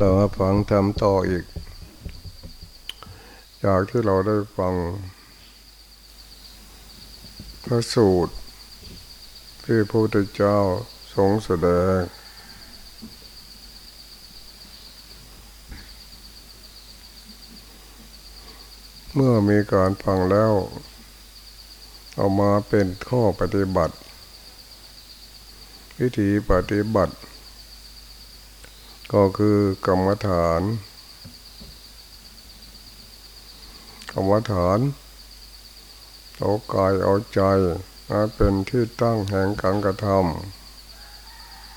เราฟังทำต่ออีก จากที่เราได้ฟัง พระสูตร ที่พระพุทธเจ้าทรงแสดงเมื่อมีการฟังแล้ว เอามาเป็นข้อปฏิบัติ วิธีปฏิบัติ ก็คือกรรมฐานกรรมฐานเอากายเอาใจมาเป็นที่ตั้งแห่งการกระท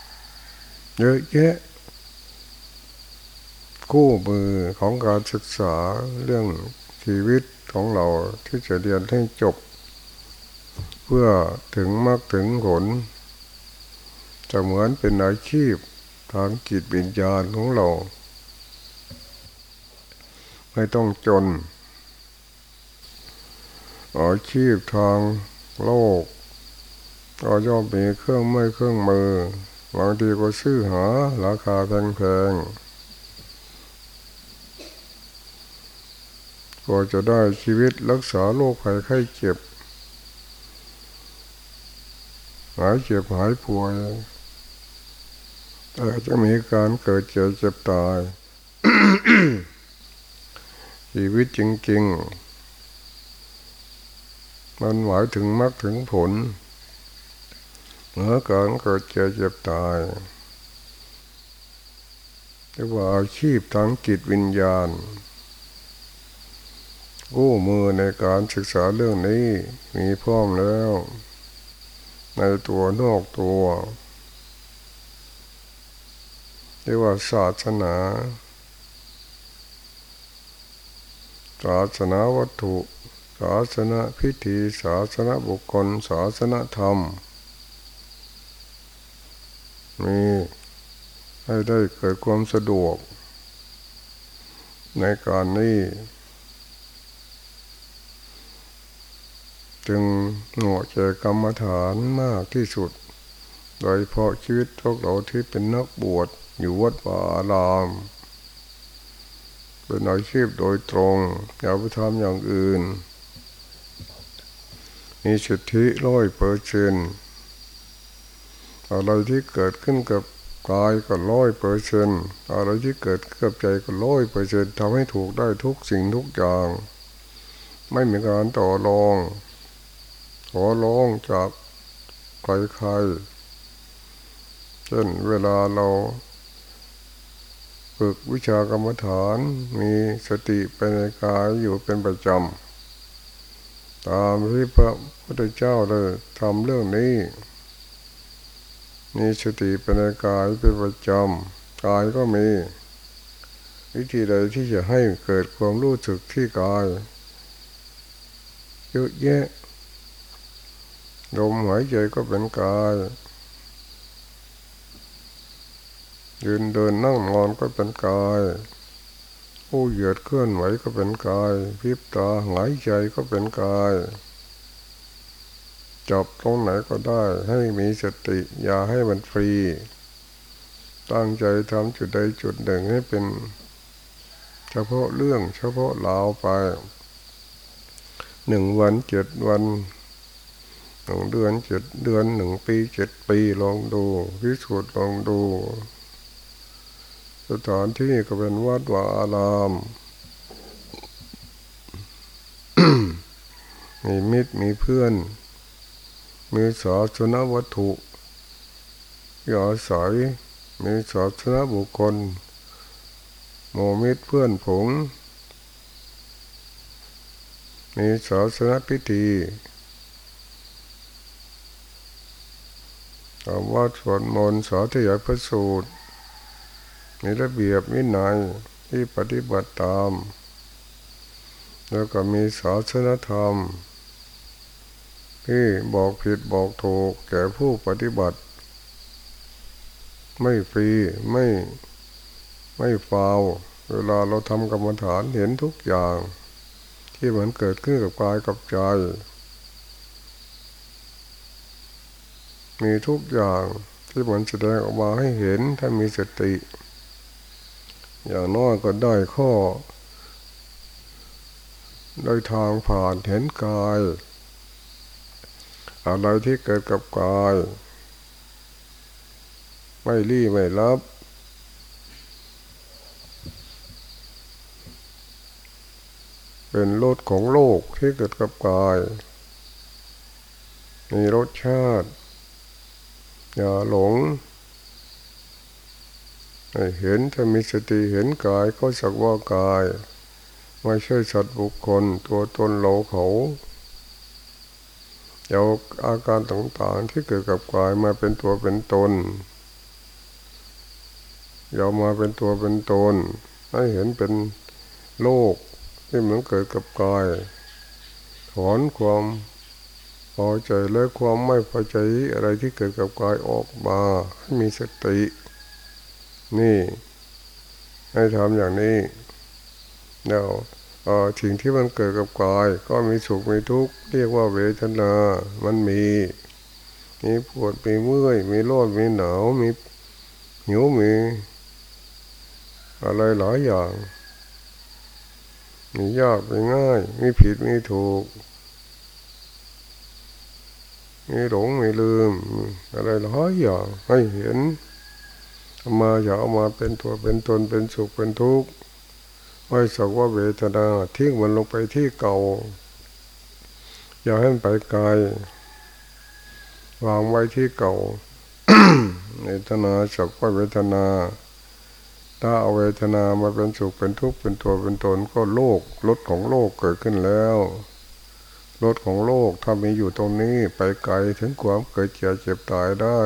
ำเยอะแยะคู่มือของการศึกษาเรื่องชีวิตของเราที่จะเรียนให้จบ เพื่อถึงมากถึงผลจะเหมือนเป็นอาชีพ ทางจิตวิญญาณของเรา ไม่ต้องจนอาชีพทางโลก ก็ย่อมมีเครื่องไม่เครื่องมือบางทีก็ซื้อหาราคาแพงๆก็จะได้ชีวิตรักษาโรคภัยไข้เจ็บ หายเจ็บหายป่วย อาจจะมีการเกิดเจ็บเจ็บตายชีวิตจริง ๆ มันหมายถึงมรรคถึงผลเมื่อการเกิดเจ็บเจ็บตายเรียกว่าอาชีพทางจิตวิญญาณกู้มือในการศึกษาเรื่องนี้มีพร้อมแล้ว ในตัวนอกตัว เรียกว่าศาสนา ศาสนาวัตถุ ศาสนาพิธี ศาสนาบุคคล ศาสนาธรรม มีให้ได้เกิดความสะดวก ในการนี้ จึงหน่วใจกรรมฐานมากที่สุด โดยเพราะชีวิตพวกเราที่เป็นนักบวช อยู่วัดป่าอารามเป็นอาชีพโดยตรง อย่าไปทำอย่างอื่น มีสิทธิร้อยเปอร์เซนอะไรที่เกิดขึ้นกับกายก็ร้อยเปอร์เซนอะไรที่เกิดกับใจก็ร้อยเปอร์เซนทำให้ถูกได้ทุกสิ่งทุกอย่าง ไม่มีการต่อรองขอร้องจากใครๆเช่นเวลาเรา ฝึกวิชากรรมฐานมีสติเป็นกายอยู่เป็นประจำ ตามที่พระพุทธเจ้าได้ทำเรื่องนี้มีสติเป็นกายเป็นประจำกายก็มี วิธีใดที่จะให้เกิดความรู้สึกที่กายเยอะแยะลมหายใจก็เป็นกาย ยืนเดินนั่งนอนก็เป็นกายผู้เหยียดเคลื่อนไหวก็เป็นกายพิบตาหายใจก็เป็นกายจับตรงไหนก็ได้ให้มีสติ อย่าให้มันฟรี ตั้งใจทำจุดใดจุดหนึ่งให้เป็น เฉพาะเรื่องเฉพาะลาวไปหนึ่งวันเจ็ดวันหนึ่งเดือนเจ็ดเดือนหนึ่งปีเจ็ดปีลองดูพิสูจน์ลองดู สถานที่ก็เป็นวัดวาอารามมีมิตรมีเพื่อน มีศาสนวัตถุยาศัยมีศาสนบุคคลโมมิตรเพื่อนผง มีศาสนพิธีคำว่าสวดมนต์สาธยายพระสูตร มีระเบียบวินัยที่ปฏิบัติตาม แล้วก็มีศาสนธรรม ที่บอกผิดบอกถูกแก่ผู้ปฏิบัติ ไม่ฟรีไม่ไม่ฟาวเวลาเราทำกรรมฐานเห็นทุกอย่าง ที่เหมันเกิดขึ้นกับกายกับใจ มีทุกอย่างที่เหมันแสดงออกมาให้เห็นถ้ามีสติ อย่างน้อยก็ได้ข้อ ได้ทางผ่านเห็นกาย อะไรที่เกิดกับกาย ไม่รีไม่รับเป็นรสของโลกที่เกิดกับกาย มีรสชาติ อย่าหลง เห็นถ้ามีสติเห็นกายก็สักว่ากาย ไม่ใช่สัตว์บุคคลตัวตนเราเขาเอาอาการต่างๆที่เกิดกับกายมาเป็นตัวเป็นตนเอามาเป็นตัวเป็นตนให้เห็นเป็นโลกที่มันเกิดกับกาย ถอนความพอใจและความไม่พอใจอะไรที่เกิดกับกายออกมาให้มีสติ นี่ ให้ทำอย่างนี้แล้วสิ่งที่มันเกิดกับกาย ก็มีสุขมีทุกข์เรียกว่าเวทนา มันมี มีปวดมีเมื่อย มีร้อนมีหนาวมีหิวมี อะไรหลายอย่าง มียากมีง่าย มีผิดมีถูก มีหลงมีลืม อะไรหลายอย่างให้เห็น มาอย่าเอามาเป็นตัวเป็นตนเป็นสุขเป็นทุกข์ไม่สักว่าเวทนาทิ้งมันลงไปที่เก่า อย่าให้มันไปไกลวางไว้ที่เก่าเวทนาสักว่าเวทนา ถ้าเอาเวทนามาเป็นสุขเป็นทุกข์เป็นตัวเป็นตนก็โลกรถของโลกเกิดขึ้นแล้วรถของโลกถ้ามีอยู่ตรงนี้ไปไกลถึงความเกิดเจ็บเจ็บตายได้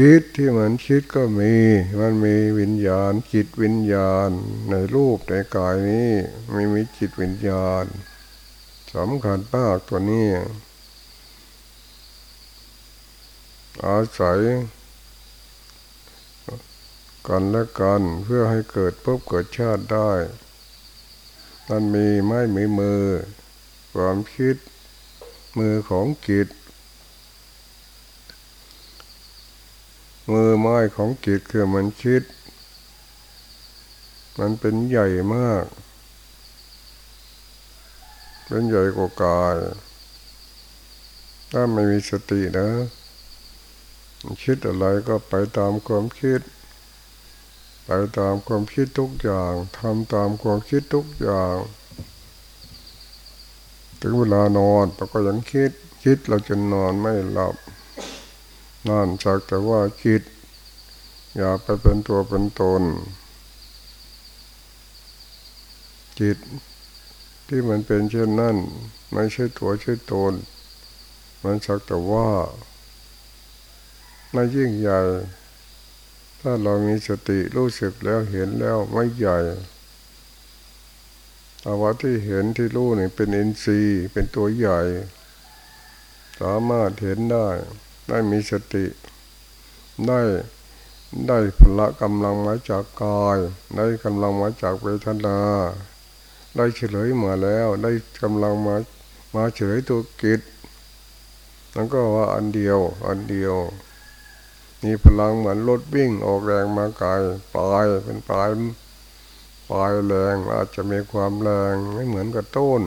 จิตที่มันคิดก็มี มันมีวิญญาณจิตวิญญาณ ในรูปในกายนี้ไม่มีจิตวิญญาณสำคัญมากตัวนี้ อาศัยกันและกันเพื่อให้เกิดพบเกิดชาติได้มันมีไม่มีมือ ความคิดมือของจิต มือไม้ของจิตคือมันคิด มันเป็นใหญ่มาก เป็นใหญ่กว่ากาย ถ้าไม่มีสตินะคิดอะไรก็ไปตามความคิด ไปตามความคิดทุกอย่างทำตามความคิดทุกอย่าง ถึงเวลานอนเราก็ยังคิด คิดเราจะนอนไม่หลับ นั่นสักแต่ว่าคิด อย่าไปเป็นตัวเป็นตน จิตที่มันเป็นเช่นนั้นไม่ใช่ตัวใช่ตน มันสักแต่ว่าไม่ยิ่งใหญ่ ถ้าเรามีสติรู้สึกแล้วเห็นแล้วไม่ใหญ่อาว่าที่เห็นที่รู้นี่เป็นอินทรีย์เป็นตัวใหญ่ สามารถเห็นได้ ได้มีสติ ได้ได้พละกำลังมาจากกาย ได้กำลังมาจากเวทนา ได้เฉลยมาแล้ว ได้กำลังมามาเฉลยตัวกิจนั่นก็ว่าอันเดียวอันเดียวมีพลังเหมือนรถวิ่งออกแรงมาไกลปลายเป็นปลายปลายแรงอาจจะมีความแรงไม่เหมือนกับต้น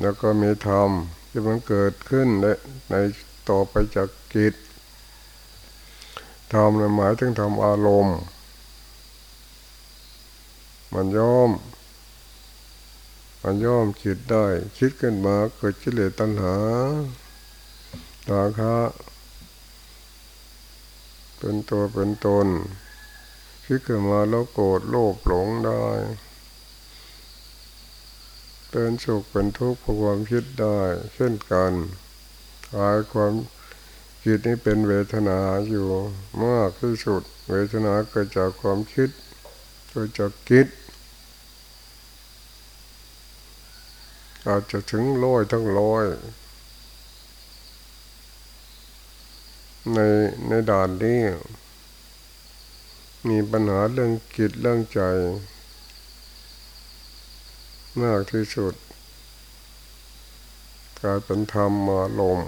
แล้วก็มีธรรมที่มันเกิดขึ้นในในต่อไปจากกิจธรรมหมายถึงธรรมอารมณ์ มันย่อม มันย่อมคิดได้ คิดขึ้นมาเกิดกิเลสตัณหาตาคะเป็นตัวเป็นตนคิดขึ้นมาแล้วโกรธโลภหลงได้ เป็นสุขเป็นทุกข์เพราะความคิดได้ เช่นกันกายความคิดนี้เป็นเวทนาอยู่มากที่สุด เวทนาเกิดจากความคิดเกิดจากคิด อาจจะถึงร้อยทั้งร้อยในในด่านนี้มีปัญหาเรื่องจิตเรื่องใจ มากที่สุดกลายเป็นธรรมมาลม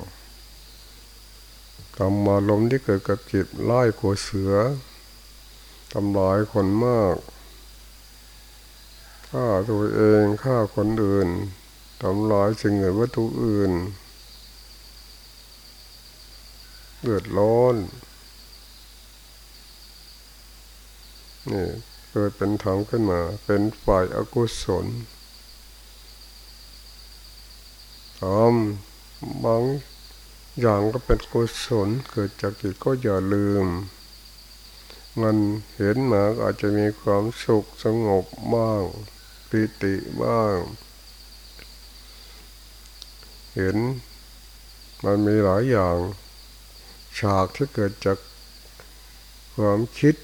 ทำมาลมที่เกิดกับจิตไล่กัวเสือทำลายคนมากฆ่าตัวเองฆ่าคนอื่นทำลายสิ่งอื่นวัตถุอื่นเดือดร้อนนี่เกิดเป็นธรรมขึ้นมา เป็นฝ่ายอากุศล ทำบางอย่างก็เป็นกุศลเกิดจากจิตก็อย่าลืม มันเห็นมาอาจจะมีความสุขสงบบ้างปิติบ้าง เห็นมันมีหลายอย่าง ฉากที่เกิดจากความคิด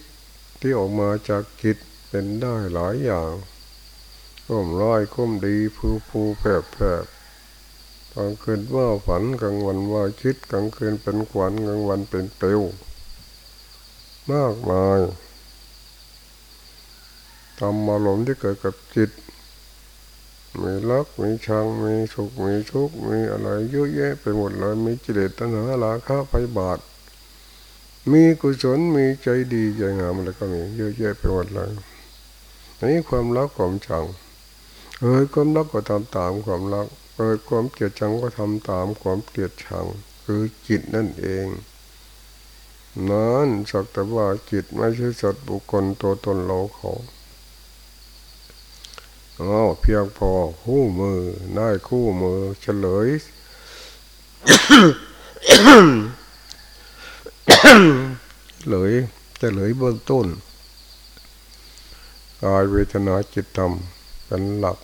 ที่ออกมาจากจิตเป็นได้หลายอย่างก้มร้อยก้มดีผู้ผู้แผลบแผลบ กลางคืนว่าฝันกลางวันว่าคิดกลางคืนเป็นขวัญกลางวันเป็นเปลวมากมายทำมาหลมที่เกิดกับจิต มีรักมีชังมีสุขมีทุกข์มีอะไรเยอะแยะไปหมดเลยมีจิเลตัณหาราคะไปบาท มีกุศลมีใจดีใจงามอะไรก็มีเยอะแยะไปหมดเลยนี่ความรักความชังเออความรักก็ทำตามความรัก เกิดความเกลียดชังก็ทำตามความเกลียดชัง คือจิตนั่นเองนั้นสักแต่ว่าจิตไม่ใช่สัตว์บุคคลตัวตนเราเขาอ๋อเพียงพอคู่มือได้คู่มือเฉลยเลยจะเลยเบื้องต้นกายเวทนาจิตธรรมเป็นหลัก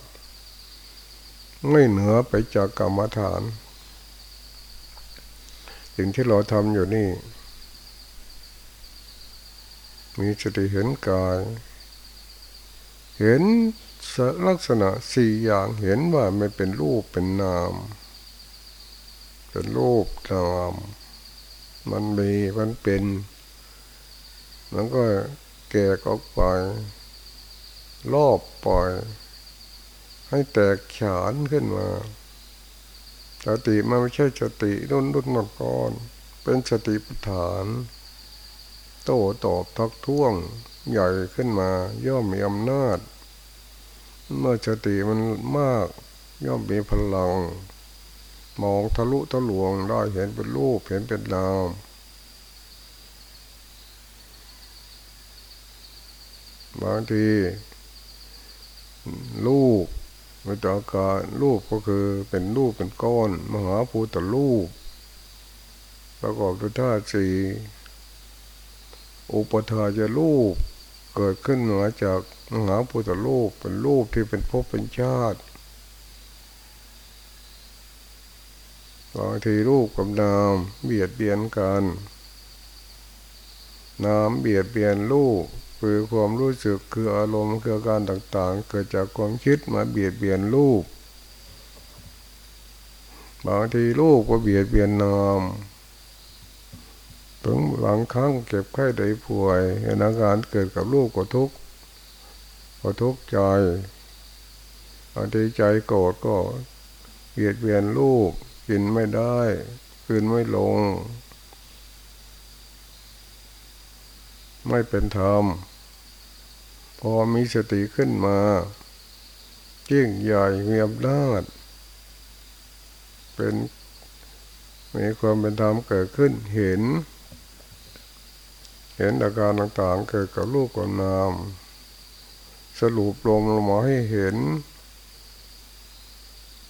ไม่เหนือไปจากกรรมฐาน สิ่งที่เราทำอยู่นี่ มีสติเห็นกาย เห็นลักษณะสี่อย่างเห็นว่าไมันเป็นรูปเป็นนาม เป็นรูปนาม มันมีมันเป็นมันก็แก่ออกไปรอบปล่อย ให้แตกฉานขึ้นมาสติมันไม่ใช่สติรุ่นรุ่นมาก่อน เป็นสติปัฏฐาน โตตอบทักท้วงใหญ่ขึ้นมา ย่อมมีอำนาจ เมื่อสติมันมาก ย่อมมีพลัง มองทะลุทะลวงได้เห็นเป็นรูปเห็นเป็นนามบางทีลูก วิตาการรูปก็คือเป็นรูปเป็นก้อน มหาภูตรูป ประกอบด้วยธาตุสี่อุปทาจะรูป เกิดขึ้นมาจากมหาภูตรูปเป็นรูปที่เป็นภพเป็นชาติบางทีรูปกับนามเบียดเบียนกัน นามเบียดเบียนรูป คือความรู้สึกคืออารมณ์คือการต่างๆ เกิดจากความคิดมาเบียดเบียนรูปบางทีรูปก็เบียดเบียนนามถึงบางครั้งเก็บไข้ได้ป่วยอาการณ์เกิดกับลูกก็ทุกข์ก็ทุกข์ใจบางทีใจโกรธก็เบียดเบียนลูกกินไม่ได้คืนไม่ลง ไม่เป็นธรรม พอมีสติขึ้นมายิ่งใหญ่มีอำนาจเป็นมีความเป็นธรรมเกิดขึ้นเห็น เห็นอาการต่างๆเกิดกับลูกกับนาม สรุปลมลงมาให้เห็น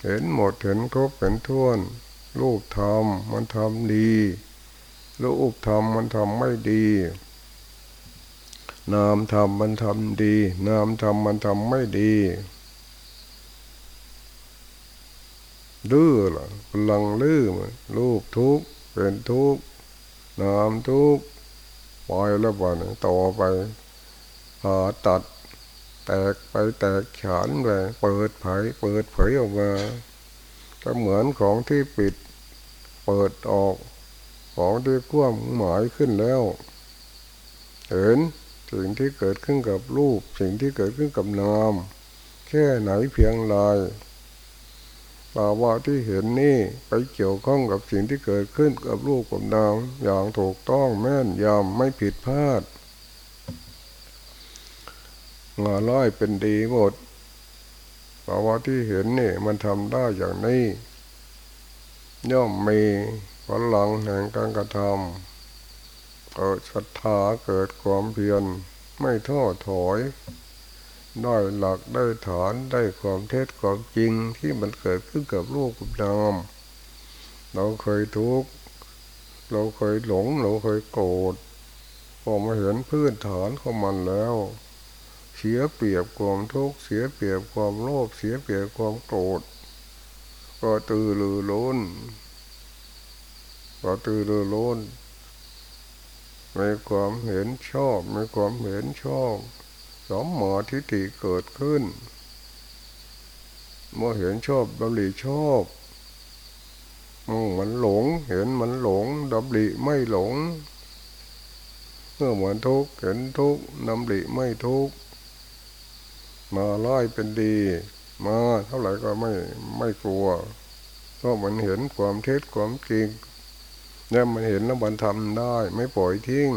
เห็นหมดเห็นครบเห็นท้วนลูกทำมันทำดีลูกทำมันทำไม่ดี นามทำมันทำดี นามทำมันทำไม่ดีดื้อล่ะพลังลื้อมันรูปทุกเป็นทุกนามทุกปล่อยแล้วบ่นต่อไปหาตัด แตกไปแตกฉานไปเปิดเผยเปิดเผยออกมาก็เหมือนของที่ปิด เปิดออก ของที่กว้างหมายขึ้นแล้ว เห็น สิ่งที่เกิดขึ้นกับรูป สิ่งที่เกิดขึ้นกับนามแค่ไหนเพียงไรภาวะที่เห็นนี่ไปเกี่ยวข้องกับสิ่งที่เกิดขึ้นกับรูปกับนามอย่างถูกต้องแม่นยำไม่ผิดพลาดงาร้อยเป็นดีหมดภาวะที่เห็นนี่มันทำได้อย่างนี้ ย่อมมีพลังแห่งการกระทำ เกิดศรัทธาเกิดความเพียรไม่ท้อถอยได้หลักได้ฐานได้ความเท็จความจริงที่มันเกิดขึ้นกับลูกกับนามเราเคยทุกข์เราเคยหลง เราเคยโกรธพอมาเห็นพื้นฐานของมันแล้ว เสียเปรียบความทุกข์เสียเปรียบความโลภเสียเปรียบความโกรธก็ตือรือร้นก็ตือรือร้น มีความเห็นชอบมีความเห็นชอบสมหมอทิฏฐิเกิดขึ้นเมื่อเห็นชอบดำริชอบมันหลง เห็นมันหลงดำริไม่หลงเมื่อเหมือนทุกข์เห็นทุกข์ดำริไม่ทุกข์มาไล่เป็นดี มาเท่าไหร่ก็ไม่ไม่กลัวเพราะมันเห็นความเท็จความจริง เนี่ยมันเห็นแล้วมันทำได้ ไม่ปล่อยทิ้ง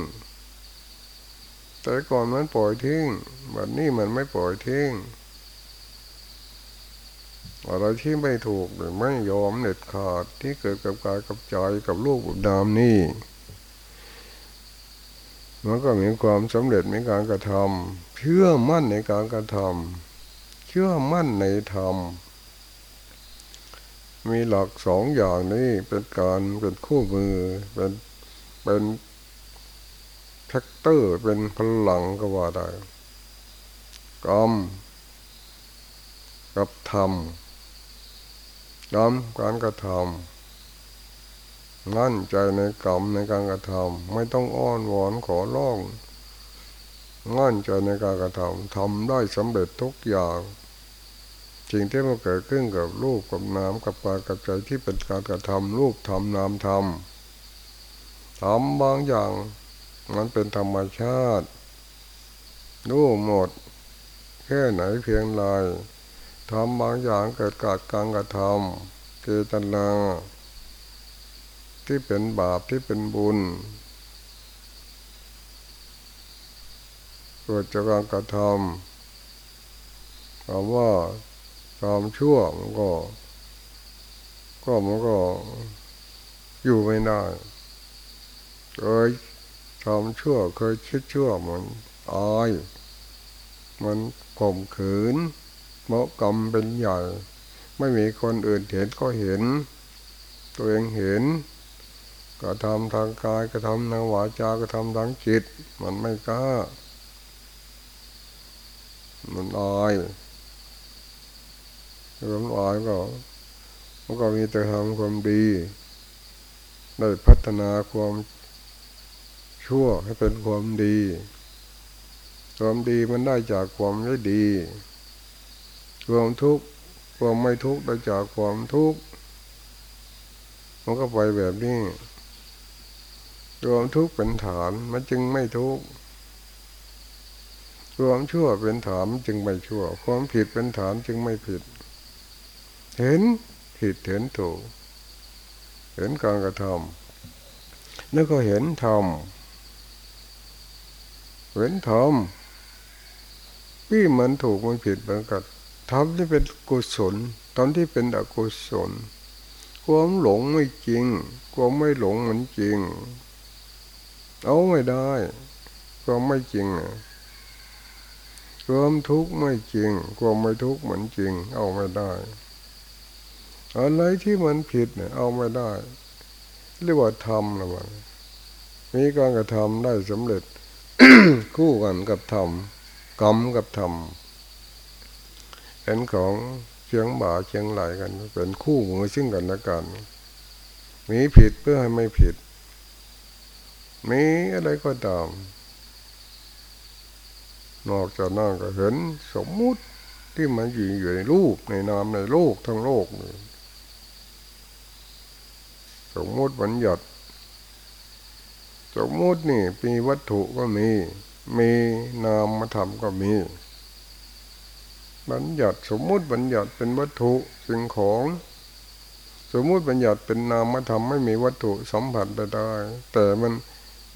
แต่ก่อนมันปล่อยทิ้งแบบนี้มันไม่ปล่อยทิ้งอะไรที่ไม่ถูกหรือไม่ยอมเด็ดขาดที่เกิดกับกายกับใจกับลูกกับดามนี่มันก็มีความสำเร็จในการกระทำเชื่อมั่นในการกระทำเชื่อมั่นในธรรม มีหลักสองอย่างนี้เป็นการเป็นคู่มือเป็นเป็นแทรกเตอร์เป็นพลังก็ว่าได้กรรมกับธรรมกรรมการกระทำมั่นใจในกรรมในการกระทำไม่ต้องอ้อนวอนขอร้องมั่นใจในการกระทำทำได้สำเร็จทุกอย่าง สิ่งที่มันเกิดขึ้นกับรูปกับน้ำกับปากับใจที่เป็นการกระทำรูปทำนามทำทำบางอย่างมันเป็นธรรมชาติรู้หมด แค่ไหนเพียงไรทำบางอย่างเกิดกาดกางกระทำเจตนาที่เป็นบาปที่เป็นบุญเกิดจากการกระทำคำว่า ทำชั่วมันก็ ก็มันก็อยู่ไม่ได้เอ้ยทำชั่วเคยคิดชั่วมันอายมันข่มขืนเมาะกรรมเป็นใหญ่ ไม่มีคนอื่นเห็นก็เห็น ตัวเองเห็น ก็ทำทางกายก็ทำทางวาจาก็ทำทางจิต มันไม่กล้ามันอาย ความอายก็มันก็มีแต่ทำความดี ได้พัฒนาความชั่วให้เป็นความดี ความดีมันได้จากความไม่ดี ความทุกข์ความไม่ทุกข์ได้จากความทุกข์ มันก็ไปแบบนี้ความทุกข์เป็นฐานมันจึงไม่ทุกข์ความชั่วเป็นฐานจึงไม่ชั่ว ความผิดเป็นฐานจึงไม่ผิด เห็นผิดเห็นถูก เห็นการกระทำแล้วก็เห็นธรรมเห็นธรรมพี่มันถูกมันผิดเหมือนกันทำที่เป็นกุศลทำที่เป็นอกุศลความหลงไม่จริงความไม่หลงมันจริง เอาไม่ได้ความไม่จริงความทุกข์ไม่จริงความไม่ทุกข์เหมือนจริง เอาไม่ได้ อะไรที่มันผิดเนี่ยเอาไม่ได้เรียกว่าทำนะมันมีการกระทำได้สำเร็จ คู่กันกับธรรมกรรมกับธรรมเห็นของเชียงบ่าเชียงไหลกัน เป็นคู่มือซึ่งกันและกัน มีผิดเพื่อให้ไม่ผิด มีอะไรก็ตาม นอกจากนั้นก็เห็นสมมุติที่มันอยู่อยู่ในรูปในนามในโลกทั้งโลก สมมุติบัญญัติสมมุตินี่มีวัตถุก็มี มีนามธรรมก็มี บัญญัติสมมุติบัญญัติเป็นวัตถุสิ่งของ สมมุติบัญญัติเป็นนามธรรมไม่มีวัตถุสัมผัสได้ แต่มัน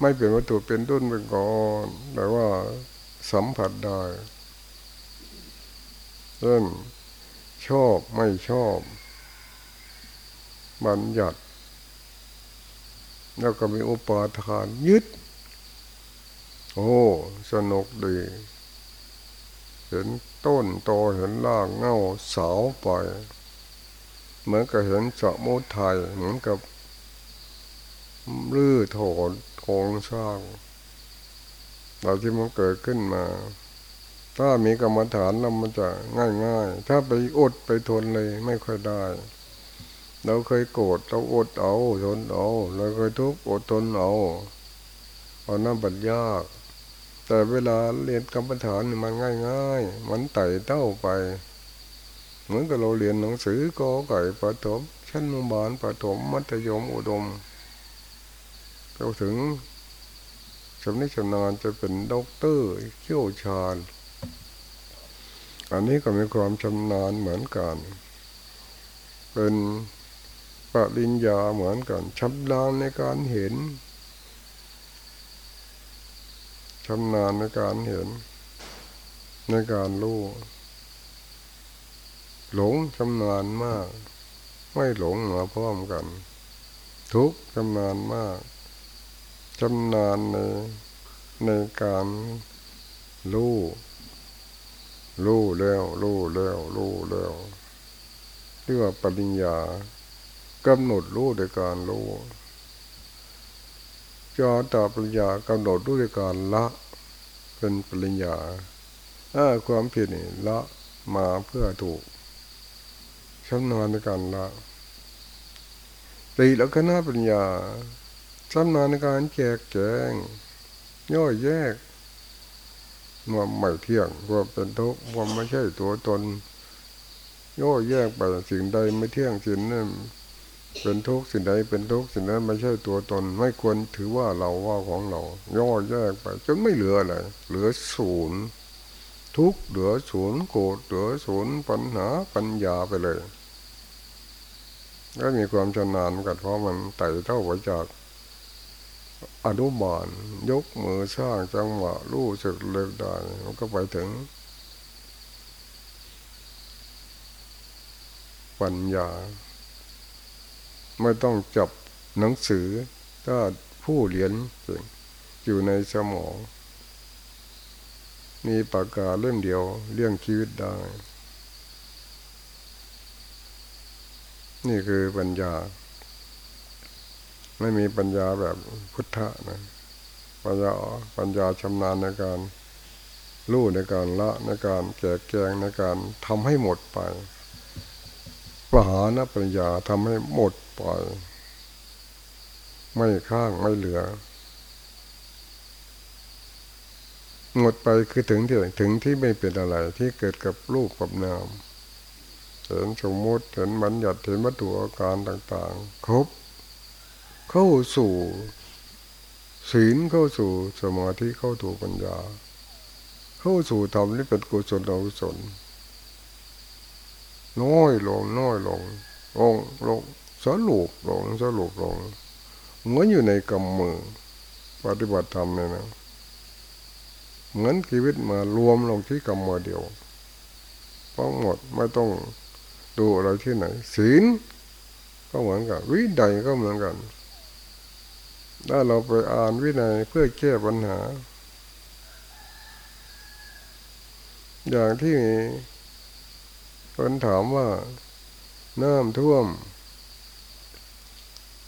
ไม่เป็นวัตถุเป็นต้นเป็นก่อนแต่ว่าสัมผัสได้เช่นชอบไม่ชอบ บัญญัติ แล้วก็มีอุปาทานยึด โอ้สนุกดี เห็นต้นโตเห็นรากเง่าเสาไป เหมือนกับเห็นสมุทัยเหมือนกับรื้อถอนโครงสร้างเราที่มันเกิดขึ้นมา ถ้ามีกรรมฐานแล้วมันจะง่ายง่ายถ้าไปอดไปทนเลยไม่ค่อยได้ เราเคยโกรธเราอดเอาทนเอา เราเคยทุกข์อดทนเอาเอาน้ำบัดยาก แต่เวลาเรียนกรรมฐานมันง่ายง่ายมันไต่เต้าไป เหมือนกับเราเรียนหนังสือกอไก่ปฐมชั้นมุบาลปฐมมัธยมอุดมเราถึงชำนิชำนาญจะเป็นด็อกเตอร์เชี่ยวชาญ อันนี้ก็มีความชำนาญเหมือนกัน เป็น ปริญญาเหมือนกันชำนาญในการเห็นชำนาญในการเห็น ในการรู้หลงชำนาญมาก ไม่หลงมาพร้อมกัน ทุกชำนาญมากชำนาญในในการรู้รู้แล้วรู้แล้วรู้แล้วเรียกว่าปริญญา กำหนดรู้โดยการรู้จอตาปริญญากำหนดรู้โดยการละเป็นปริญญาถ้าความผิดนี่ละมาเพื่อถูกชำนาญในการละตีแล้วก็น่าปัญญาชำนาญในการแจกแจง ย่อยแยกว่าไม่เที่ยงว่าเป็นทุกข์ว่าไม่ใช่ตัวตนย่อแยกไปสิ่งใดไม่เที่ยงสิ่งนั้น เป็นทุกข์สิ่งใดเป็นทุกข์สิ่งนั้นไม่ใช่ตัวตน ไม่ควรถือว่าเราว่าของเรา ย่อแยกไป จนไม่เหลืออะไรเหลือศูนย์ทุกข์เหลือศูนย์โกรธเหลือศูนย์ปัญหาปัญญาไปเลยก็มีความชำนาญกันเพราะมันไต่เท่าหัวจากอนุบาลยกมือสร้างจังหวะรู้สึกเลิกได้มันก็ไปถึง ปัญญา ไม่ต้องจับหนังสือ ถ้าผู้เรียนอยู่ในสมอง มีปากกาเล่มเดียวเรื่องชีวิตได้ นี่คือปัญญา ไม่มีปัญญาแบบพุทธะนะปัญญาปัญญาชำนาญในการรู้ในการละในการแก่แกงในการทำให้หมดไปปหานปัญญาทำให้หมด ไปไม่ข้างไม่เหลือ หมดไปคือถึงที่ถึงที่ไม่เป็นอะไร ที่เกิดกับรูปกับนามเห็นสมมติเห็นบัญญัติเห็นวัตถุอาการต่างๆ ครบ เข้าสู่ศีลเข้าสู่สมาธิเข้าถูกปัญญา เข้าสู่ธรรมที่เป็นกุศลอกุศลน้อยลงน้อยลงลงลง สรุปลงสรุปลงเหมือนอยู่ในกำมือ ปฏิบัติธรรมเนี่ยนะเหมือนชีวิตมารวมลงที่กำมือเดียวทั้งหมดไม่ต้องดูอะไรที่ไหน ศีลก็เหมือนกัน วิไดก็เหมือนกัน ถ้าเราไปอ่านวินัยเพื่อแก้ปัญหา อย่างที่คนถามว่าน้ำท่วม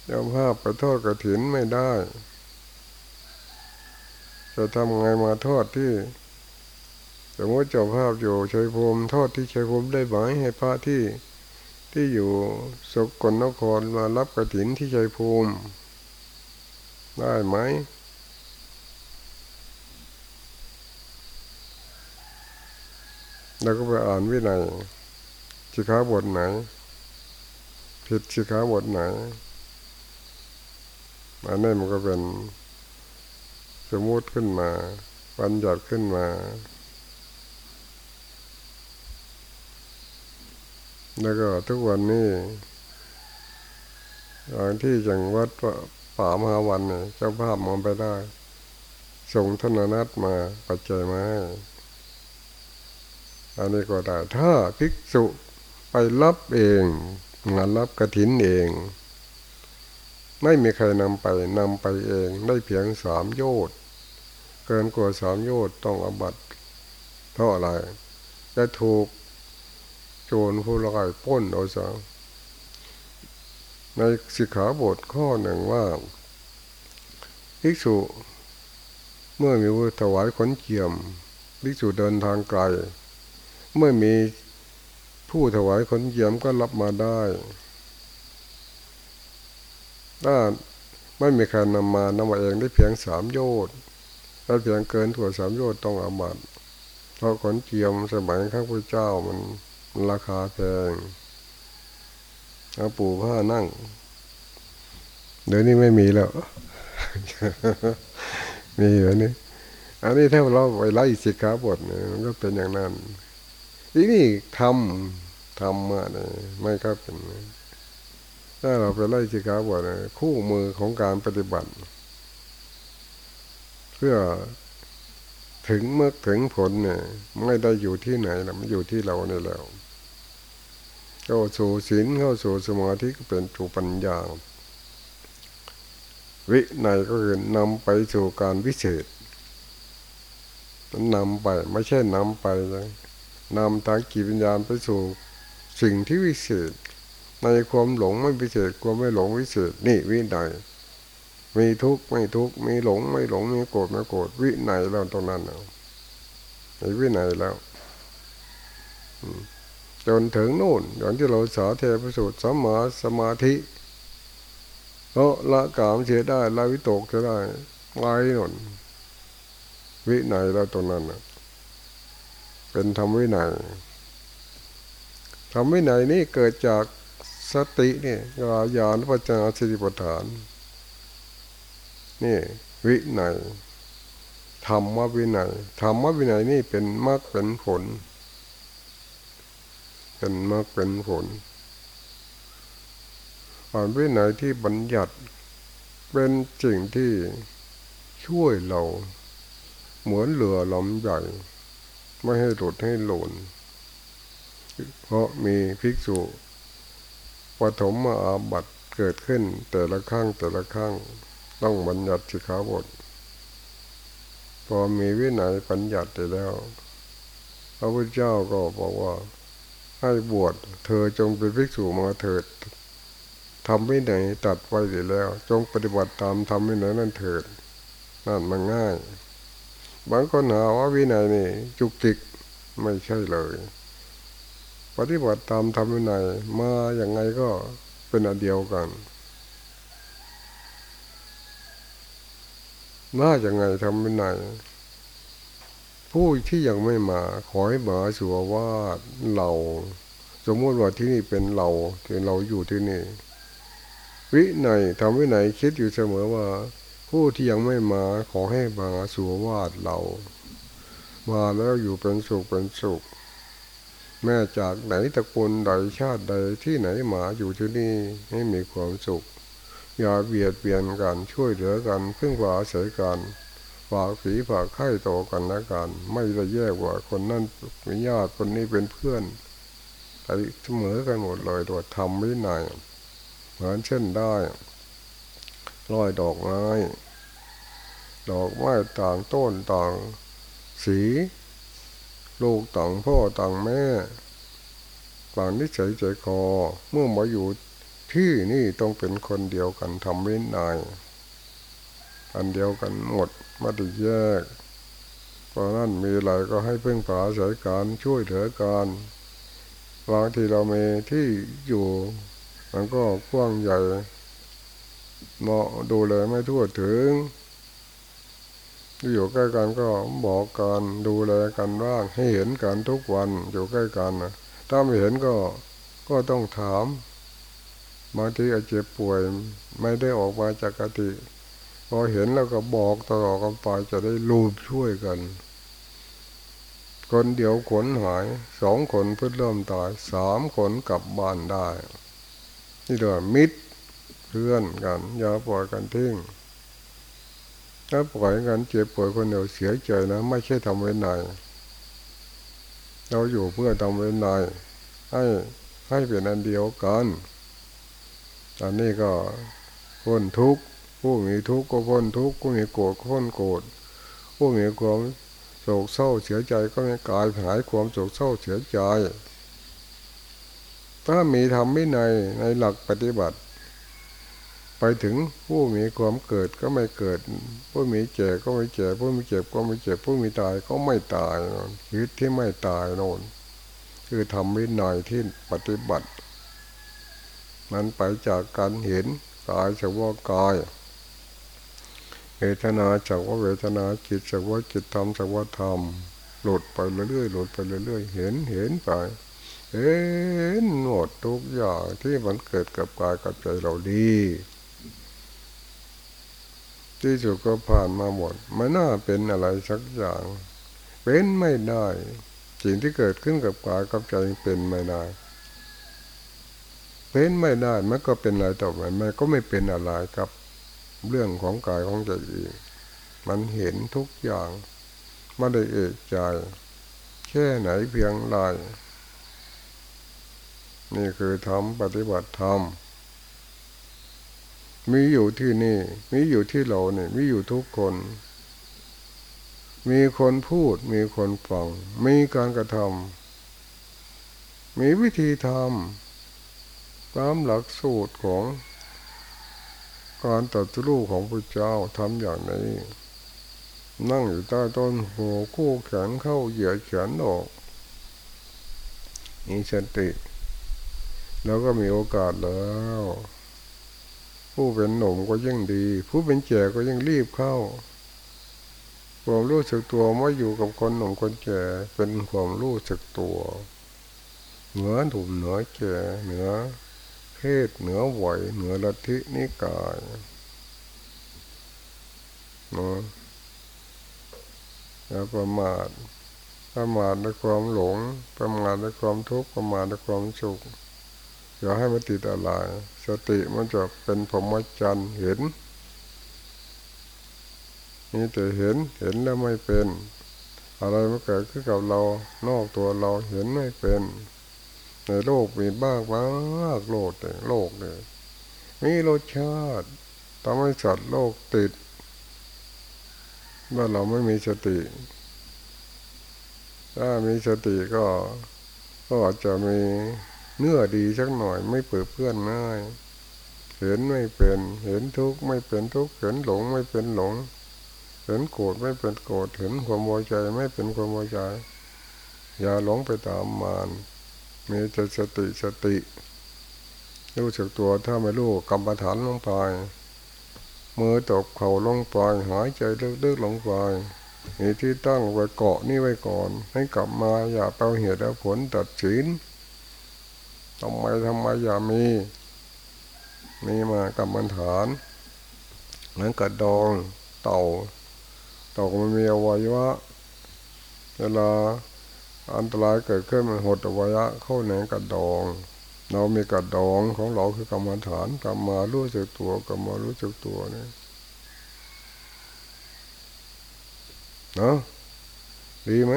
ยอมภาพไปทอดกระถินไม่ได้ จะทำไงมาทอดที่สมมติเจ้าภาพอยู่ชัยภูมิทอดที่ชัยภูมิได้ไหมให้พระที่ที่อยู่สกลนครมารับกระถินที่ชัยภูมิ ได้ไหมแล้วก็ไปอ่านวินัยสิขาบทไหน ผิดสิขาบทไหน อันนี้มันก็เป็นสมมติขึ้นมาปัญญัติขึ้นมาแล้วก็ทุกวันนี้อย่างที่จังวัดป่ามหาวันเนี่ยเจ้าภาพมองไปได้ ส่งธนนัตมาปัจจัยมาให้อันนี้ก็ได้ ถ้าภิกษุไปรับเอง งานรับกระถินเอง ไม่มีใครนำไปนำไปเองได้เพียงสามโยชน์เกินกว่าสามโยชน์ต้องอบัตเท่าอะไรจะถูกโจรผู้ร้ายป้นเอาซะในสิกขาบทข้อหนึ่งว่าภิกษุเมื่อมีถวายขนเกียมภิกษุเดินทางไกล เมื่อมีผู้ถวายขนเกียมก็รับมาได้ ถ้าไม่มีใครนำมานำมาเองได้เพียงสามโยชน์ถ้าเพียงเกินถั่วสามโยชน์ต้องอาบัตเพราะขนเกียมสมัยข้าพเจ้ามันราคาแพงเอาปู่ผ้านั่ง เดี๋ยวนี้ไม่มีแล้ว มีอยู่นี่อันนี้ถ้าเราไปไล่สิกขาบทเนี่ยมันก็เป็นอย่างนั้น ทีนี่ทำทำมาเนี่ยไม่ครับเป็น ถ้าเราไปไล่สิกขาบทเนี่ยคู่มือของการปฏิบัติ เพื่อถึงเมื่อถึงผลเนี่ยไม่ได้อยู่ที่ไหนนะมันอยู่ที่เราเนี่ยแล้วเข้าสู่ศีลเข้าสู่สมาธิก็เป็นถูปัญญา วิในก็คือนำไปสู่การวิเศษนำไปไม่ใช่นำไปเลยนำทางกิจวิญญาณไปสู่สิ่งที่วิเศษ ในความหลงไม่วิเศษความไม่หลงวิเศษนี่วิในมีทุกข์ไม่ทุกข์มีหลงไม่หลงมีโกรธไม่โกรธวิในแล้วตรงนั้นเนาะวิในแล้วจนถึงนู่นอย่างที่เราสาเทประสูตรสมาสมาธิเพราะละกามเสียได้ละวิตกเสียได้ไว้หนุนวิไหนแล้วตรงนั้นเป็นธรรมวินัยธรรมวินัยนี่เกิดจาก สตินี่กายานปัจจาสติปัฏฐาน นี่ วิไนธรรมวินัยธรรมวินัยนี่เป็นมรรคเป็นผล เป็นมรรคเป็นผลอ่านวินัยที่บัญญัติเป็นสิ่งที่ช่วยเรา เหมือนเรือลำใหญ่ ไม่ให้หลุดให้หล่นเพราะมีภิกษุ ปฐมมาอาบัตเกิดขึ้น แต่ละครั้งแต่ละครั้งต้องบัญญัติสิขาบท พอมีวินัยบัญญัติแล้ว พระพุทธเจ้าก็บอกว่า ให้บวชเธอจงเป็นภิกษุมาเถิดทำไม่ไหนตัดไว้เสร็จแล้ว จงปฏิบัติตามทำไม่ไหนนั่นเถิด นั่นมันง่าย บางคนหาว่าวินัยนี่จุกจิกไม่ใช่เลย ปฏิบัติตามทำไม่ไหนมาอย่างไงก็เป็นอันเดียวกันมาอย่างไงทำไม่ไหนผู้ที่ยังไม่มาขอให้มาสู่ว่าเรา สมมติว่าที่นี่เป็นเราที่เราอยู่ที่นี่ วิไหนทำวิไหนคิดอยู่เสมอว่า ผู้ที่ยังไม่มาขอให้มาสู่วาดเรา มาแล้วอยู่เป็นสุขเป็นสุข แม่จากไหนตระกูลใดชาติใดที่ไหนมาอยู่ที่นี่ให้มีความสุข อย่าเบียดเบียนกันช่วยเหลือกันพึ่งพาอาศัยกันฝากผีฝากไข่โตกันและกัน ไม่ได้แยกว่าคนนั้นเป็นญาติคนนี้เป็นเพื่อนไปเสมอกันหมดเลยตัวทำไม่นายเหมือนเช่นได้ลอยดอกไม้ ดอกไม้ต่างต้นต่างสี ลูกต่างพ่อต่างแม่ต่างนิสัยใจคอเมื่อมาอยู่ที่นี่ต้องเป็นคนเดียวกันทำไม่นายอันเดียวกันหมดไม่ได้แยก เพราะนั้นมีอะไรก็ให้เพิ่งผาสายการช่วยเหลือกันบางทีเรามีที่อยู่มันก็กว้างใหญ่เหมาะดูแลไม่ทั่วถึง อยู่ใกล้กันก็บอกกันดูแลกันบ้างให้เห็นกันทุกวันอยู่ใกล้กันนะถ้าไม่เห็นก็ก็ต้องถามบางทีอาจจะป่วยไม่ได้ออกมาจากกติพอเห็นแล้วก็บอกตลอดกันไปจะได้รูปช่วยกัน คนเดียวขนหายสองคนเพื่อเริ่มตายสามคนกลับบ้านได้ นี่เรียกมิตรพื่อนกัน อย่าปล่อยกันทิ้ง ถ้าปล่อยกันเจ็บป่วยคนเดียวเสียใจนะ ไม่ใช่ทำไว้ในเราอยู่เพื่อทำไว้ในให้ให้เป็นอันเดียวกันอันนี้ก็พ้นทุกข์ผู้มีทุกข์ก็พ้นทุกข์ผู้มีโกรธก็พ้นโกรธผู้มีความโศกเศร้าเสียใจก็ไม่กายหายความโศกเศร้าเสียใจ ถ้ามีทำไม่ในในหลักปฏิบัติ ไปถึงผู้มีความเกิดก็ไม่เกิด ผู้มีเจ็บก็ไม่เจ็บผู้มีเจ็บก็ไม่เจ็บผู้มีตายก็ไม่ตายชีวิตที่ไม่ตายโน่นคือทำไม่ในที่ปฏิบัติมันไปจากการเห็นกายจากว่ากายเวทนาจากว่าเวทนาจิตจากว่าจิตธรรมจากว่าธรรมหลุดไปเรื่อยๆหลุดไปเรื่อยๆ เห็นเห็นไปเห็นหมดทุกอย่างที่มันเกิดกับกายกับใจเราดี ที่สุดก็ผ่านมาหมดไม่น่าเป็นอะไรสักอย่าง เป็นไม่ได้สิ่งที่เกิดขึ้นกับกายกับใจเป็นไม่ได้เป็นไม่ได้มันก็เป็นอะไรต่อไปมันก็ไม่เป็นอะไรกับเรื่องของกายของใจเอีกมันเห็นทุกอย่างไม่ได้เอกใจแค่ไหนเพียงไรนี่คือทำปฏิบัติธรรม มีอยู่ที่นี่ มีอยู่ที่เราเนี่ย มีอยู่ทุกคน มีคนพูด มีคนฟัง มีการกระทำมีวิธีทำตามหลักสูตรของการตัดสู้ของพระเจ้าทำอย่างนี้นั่งอยู่ใต้ต้นหัวคู่แขนเข้าเหยียดแขนออกมีสติ แล้วก็มีโอกาสแล้ว ผู้เป็นหนุ่มก็ยิ่งดี ผู้เป็นแก่ก็ยิ่งรีบเข้าความรู้สึกตัวไม่อยู่กับคนหนุ่มคนแก่เป็นความรู้สึกตัวเหนือหนุ่มเหนือแก่เหนือเพศเหนือไหวเหนือลัทธินิกายนะอย่าประมาทประมาทในความหลง ประมาทในความทุกข์ประมาทในความสุข อย่าให้มันติดอะไร สติมันจะเป็นผรมจันเห็น นี่แต่เห็นเห็นแล้วไม่เป็น อะไรมันเกิดขึ้นกับเรา นอกตัวเราเห็นไม่เป็น ในโลกมีบ้างมากโลกเนี่ยโลกเนี่ยมีรสชาติทำให้สัตว์โลกติดว่าเราไม่มีสติ ถ้ามีสติก็ก็อาจจะมี เนื้อดีสักหน่อยไม่เปื้อเพื่อนง่ายเห็นไม่เป็น เห็นทุกข์ไม่เป็นทุกข์เห็นหลงไม่เป็นหลง เห็นโกรธไม่เป็นโกรธเห็นความโมใจไม่เป็นความโมใจ อย่าหลงไปตามมารมีแต่สติสติรู้จักตัวถ้าไม่รู้กรรมฐานลงไปมือตบเข่าลงไปหายใจลึกๆลงไปมีที่ตั้งไว้เกาะนี่ไว้ก่อน ให้กลับมาอย่าเปาเหตุและผลตัดสิน ทำไมทำไมอย่ามี มีมากรรมฐานเหมือนกระดองเต่าเต่ามันมีอวัยวะเวลาอันตรายเกิดขึ้นมันหดอวัยวะเข้าในกระดอง เรามีกระดองของเราคือกรรมฐานกรรมารู้จักตัวกรรมารู้จักตัวนี่เนาะดีไหม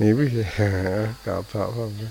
มีวิธีกราบพระพ่อไหม